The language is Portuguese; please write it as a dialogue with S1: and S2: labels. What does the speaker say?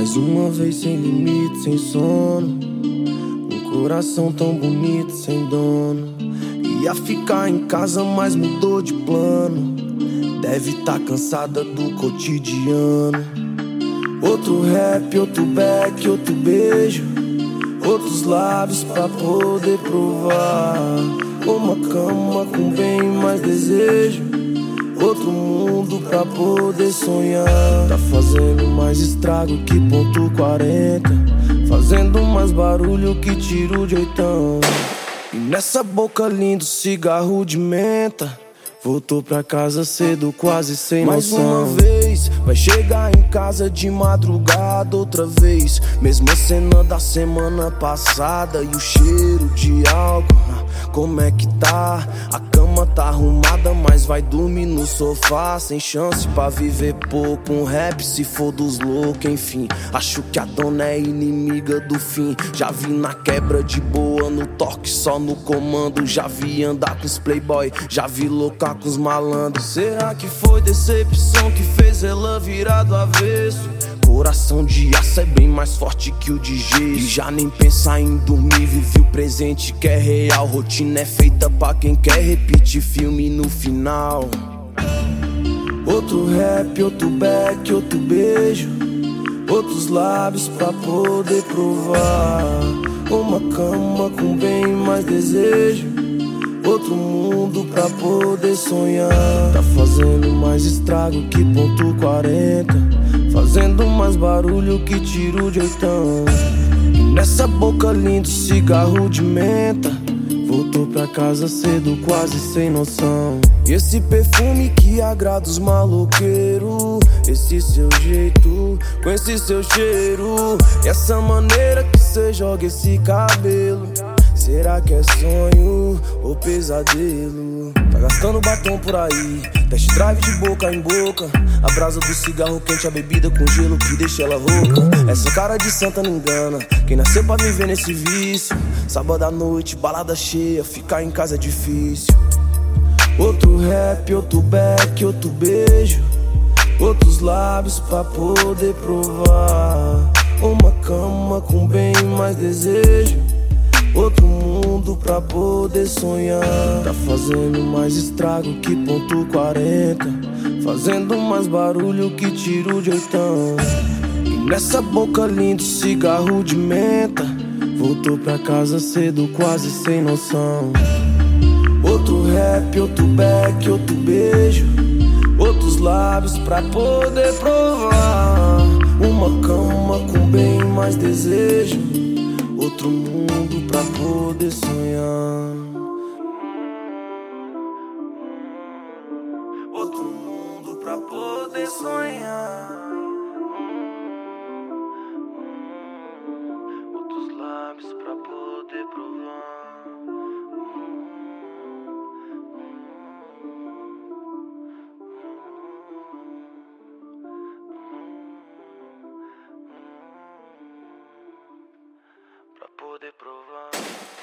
S1: Mais uma vez sem limite, sem sono. Um coração tão bonito, sem dono. Ia ficar em casa, mas mudou de plano. Deve tá cansada do cotidiano. Outro rap, outro back, outro beijo. Outros lábios pra poder provar. Uma cama com bem mais desejo. Outro mundo pra poder sonhar. Tá fazendo mais estrago que ponto 40. Fazendo mais barulho que tiro de oitão. E nessa boca lindo, cigarro de menta. Voltou pra casa cedo, quase sem Mais noção. uma vez, vai chegar em casa de madrugada outra vez. Mesma cena da semana passada e o cheiro de álcool. Como é que tá? A cama tá arrumada, mas vai dormir no sofá. Sem chance pra viver pouco. Um rap se for dos loucos, enfim. Acho que a dona é inimiga do fim. Já vi na quebra de boa, no toque, só no comando. Já vi andar com os playboy, já vi loucar com os malandros. Será que foi decepção que fez ela virar do avesso? Coração de aço é bem mais forte que o de gesso. E já nem pensar em dormir, vive o presente que é real. Rotina é feita pra quem quer repetir filme no final. Outro rap, outro back, outro beijo. Outros lábios pra poder provar. Uma cama com bem mais desejo. Outro mundo pra poder sonhar. Tá fazendo mais estrago que ponto 40. Fazendo mais barulho que tiro de oitão. E nessa boca lindo, cigarro de menta. Voltou pra casa cedo, quase sem noção. E esse perfume que agrada os maloqueiros. Esse seu jeito, com esse seu cheiro. E essa maneira que cê joga esse cabelo. Será que é sonho ou pesadelo? Tá gastando batom por aí, test drive de boca em boca. A brasa do cigarro quente, a bebida com gelo que deixa ela rouca. Essa cara de santa não engana, quem nasceu pra viver nesse vício. Sábado à noite, balada cheia, ficar em casa é difícil. Outro rap, outro back, outro beijo. Outros lábios pra poder provar. Uma cama com bem mais desejo. Outro mundo pra poder sonhar. Tá fazendo mais estrago que ponto 40. Fazendo mais barulho que tiro de oitão. E nessa boca lindo, cigarro de menta. Voltou pra casa cedo, quase sem noção. Outro rap, outro back, outro beijo. Outros lábios pra poder provar. Uma cama com bem mais desejo outro mundo pra poder sonhar. poder provar.